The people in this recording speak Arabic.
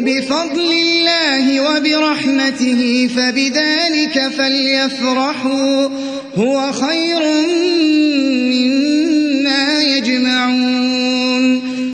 بفضل الله وبرحمته فبذلك فليفرحوا. هو خير من